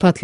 Pat